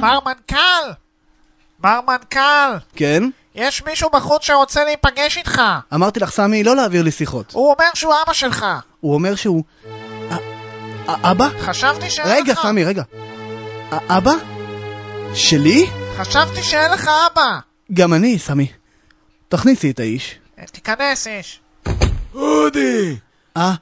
מר מנכ"ל! מר מנכ"ל! כן? יש מישהו בחוץ שרוצה להיפגש איתך! אמרתי לך, סמי, לא להעביר לי שיחות. הוא אומר שהוא אבא שלך! הוא אומר שהוא... אבא? חשבתי שאין רגע, לך... סמי, רגע. אבא? שלי? חשבתי שאין לך אבא! גם אני, סמי. תכניסי את האיש. תיכנס, איש. אודי! אה,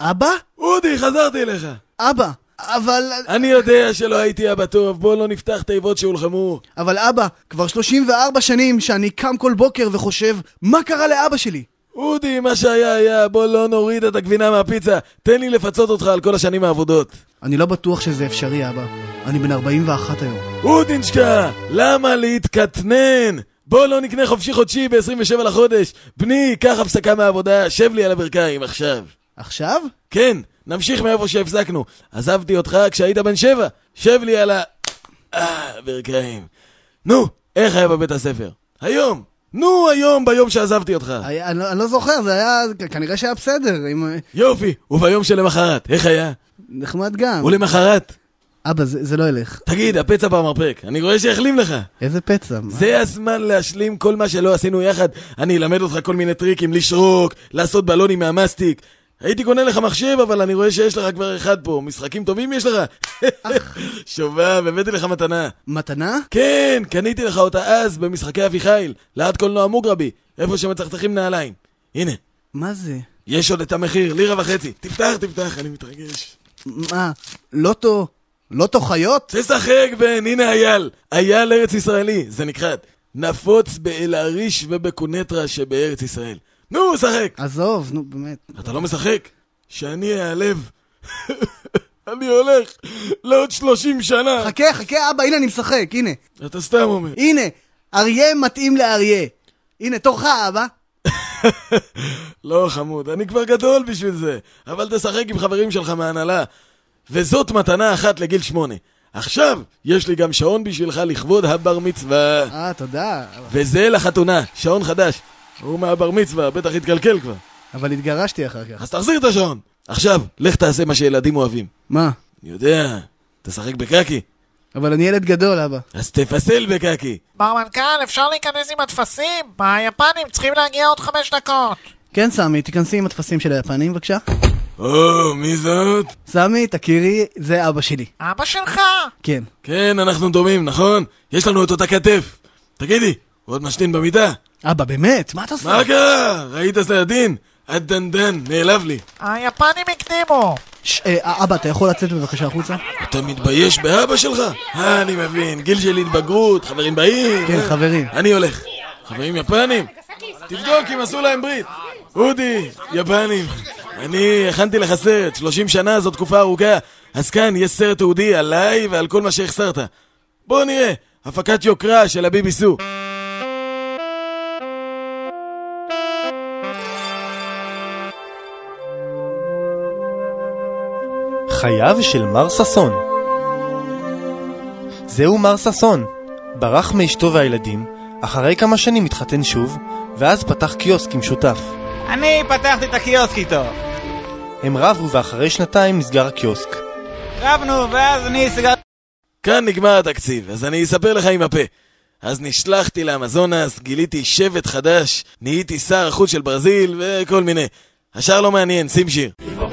אבא? אודי, חזרתי אליך. אבא. אבל... אני יודע שלא הייתי אבא טוב, בוא לא נפתח תיבות שהולחמו. אבל אבא, כבר 34 שנים שאני קם כל בוקר וחושב, מה קרה לאבא שלי? אודי, מה שהיה היה, בוא לא נוריד את הגבינה מהפיצה. תן לי לפצות אותך על כל השנים העבודות. אני לא בטוח שזה אפשרי, אבא. אני בן 41 היום. אודינשקה, למה להתקטנן? בוא לא נקנה חופשי חודשי ב-27 לחודש. בני, קח הפסקה מהעבודה, שב לי על הברכיים עכשיו. עכשיו? כן, נמשיך מאיפה שהפסקנו. עזבתי אותך כשהיית בן שבע. שב לי על ה... אה, ברכיים. נו, איך היה בבית הספר? היום. נו, היום, ביום שעזבתי אותך. היה, אני, לא- אני לא זוכר, זה היה... כנראה שהיה בסדר. עם... יופי, וביום שלמחרת, איך היה? נחמד גם. ולמחרת? אבא, זה, זה לא ילך. תגיד, הפצע במרפק, אני רואה שהחלים לך. איזה פצע. מה? זה הזמן להשלים כל מה שלא עשינו יחד. אני אלמד אותך כל מיני טריקים, לשרוק, לעשות בלונים מהמסטיק. הייתי קונה לך מחשב, אבל אני רואה שיש לך כבר אחד פה. משחקים טובים יש לך? שובב, הבאתי לך מתנה. מתנה? כן, קניתי לך אותה אז במשחקי אביחיל, ליד קולנוע מוגרבי, איפה שמצחצחים נעליים. הנה, מה זה? יש עוד את המחיר, לירה וחצי. תפתח, תפתח, אני מתרגש. מה? לוטו? לוטו חיות? תשחק בן, הנה אייל. אייל ארץ ישראלי, זה נקרא. נפוץ באל-עריש ובקונטרה שבארץ ישראל. נו, שחק! עזוב, נו באמת. אתה לא משחק? שאני אעלב. אני הולך לעוד 30 שנה. חכה, חכה, אבא, הנה אני משחק, הנה. אתה סתם אומר. הנה, אריה מתאים לאריה. הנה, תורך, אבא. לא, חמוד, אני כבר גדול בשביל זה. אבל תשחק עם חברים שלך מההנהלה. וזאת מתנה אחת לגיל שמונה. עכשיו, יש לי גם שעון בשבילך לכבוד הבר מצווה. אה, תודה. וזה לחתונה, שעון חדש. הוא מהבר מצווה, בטח התקלקל כבר. אבל התגרשתי אחר כך. אז תחזיר את השעון. עכשיו, לך תעשה מה שילדים אוהבים. מה? אני יודע, תשחק בקקי. אבל אני ילד גדול, אבא. אז תפסל בקקי. מר מנכ"ל, אפשר להיכנס עם הטפסים? היפנים צריכים להגיע עוד חמש דקות. כן, סמי, תיכנסי עם הטפסים של היפנים, בבקשה. או, מי זאת? סמי, תכירי, זה אבא שלי. אבא שלך? כן. כן, אנחנו דומים, נכון? יש לנו את אותה כתף. תגידי, הוא עוד משתין במיטה? אבא, באמת? מה אתה עושה? מה קרה? ראית סעדין? הדנדן, נעלב לי. היפנים הקדימו. ש- אה, אבא, אתה יכול לצאת בבקשה החוצה? אתה מתבייש באבא שלך? אה, אני מבין, גיל של התבגרות, חברים באים. כן, אה. חברים. אני הולך. חברים יפנים? תבדוק אם עשו להם ברית. אודי, יפנים. אני הכנתי לך סרט, 30 שנה זו תקופה ארוכה. אז כאן יש סרט תיעודי עליי ועל כל מה שהחסרת. בואו נראה, הפקת יוקרה של הביבי חייו של מר ששון זהו מר ששון. ברח מאשתו והילדים, אחרי כמה שנים התחתן שוב, ואז פתח קיוסק עם שותף. אני פתחתי את הקיוסק איתו. הם רבו ואחרי שנתיים נסגר הקיוסק. רבנו, ואז אני סגרתי... כאן נגמר התקציב, אז אני אספר לך עם הפה. אז נשלחתי לאמזונס, גיליתי שבט חדש, נהייתי שר החוץ של ברזיל וכל מיני. השאר לא מעניין, שים שיר.